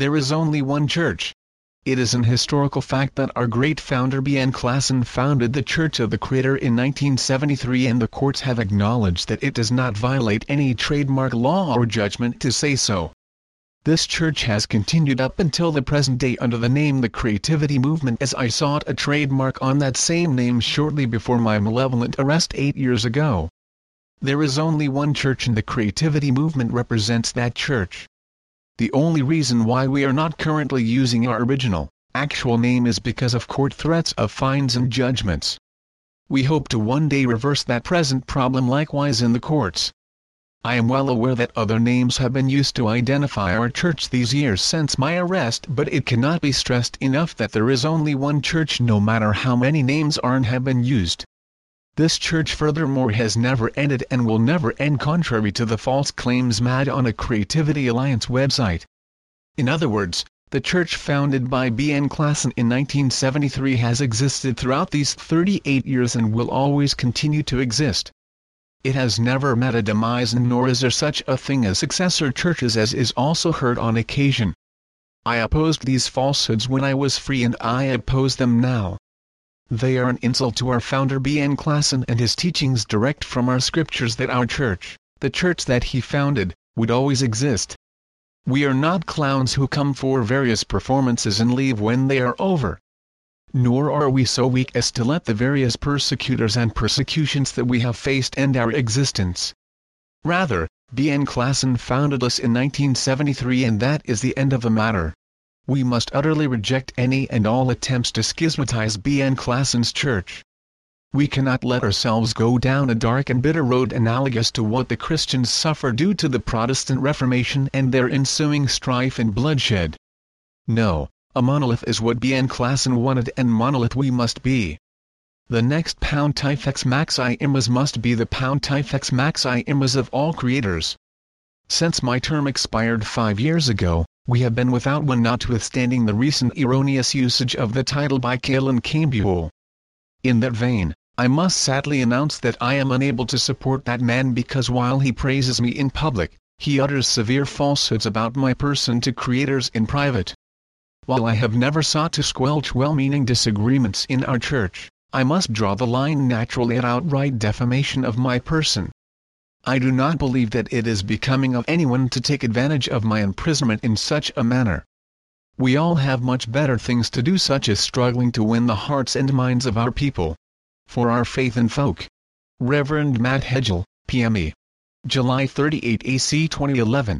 There is only one church. It is an historical fact that our great founder B. N. Klassen founded the Church of the Creator in 1973 and the courts have acknowledged that it does not violate any trademark law or judgment to say so. This church has continued up until the present day under the name The Creativity Movement as I sought a trademark on that same name shortly before my malevolent arrest eight years ago. There is only one church and the Creativity Movement represents that church. The only reason why we are not currently using our original, actual name is because of court threats of fines and judgments. We hope to one day reverse that present problem likewise in the courts. I am well aware that other names have been used to identify our church these years since my arrest but it cannot be stressed enough that there is only one church no matter how many names are and have been used. This church furthermore has never ended and will never end contrary to the false claims made on a Creativity Alliance website. In other words, the church founded by B. N. Klassen in 1973 has existed throughout these 38 years and will always continue to exist. It has never met a demise nor is there such a thing as successor churches as is also heard on occasion. I opposed these falsehoods when I was free and I oppose them now. They are an insult to our founder B. N. Klassen and his teachings direct from our scriptures that our church, the church that he founded, would always exist. We are not clowns who come for various performances and leave when they are over nor are we so weak as to let the various persecutors and persecutions that we have faced end our existence. Rather, B. N. Klassen founded us in 1973 and that is the end of the matter. We must utterly reject any and all attempts to schismatize B. N. Klassen's church. We cannot let ourselves go down a dark and bitter road analogous to what the Christians suffer due to the Protestant Reformation and their ensuing strife and bloodshed. No, a monolith is what B. N. Klassen wanted and monolith we must be. The next Pontifex Maximus must be the Pontifex Maximus of all creators. Since my term expired five years ago, we have been without one notwithstanding the recent erroneous usage of the title by Kalen Campbell. In that vein, I must sadly announce that I am unable to support that man because while he praises me in public, he utters severe falsehoods about my person to creators in private. While I have never sought to squelch well-meaning disagreements in our church, I must draw the line naturally at outright defamation of my person. I do not believe that it is becoming of anyone to take advantage of my imprisonment in such a manner. We all have much better things to do such as struggling to win the hearts and minds of our people. For our faith and folk. Reverend Matt Hedgel, PME. July 38 AC 2011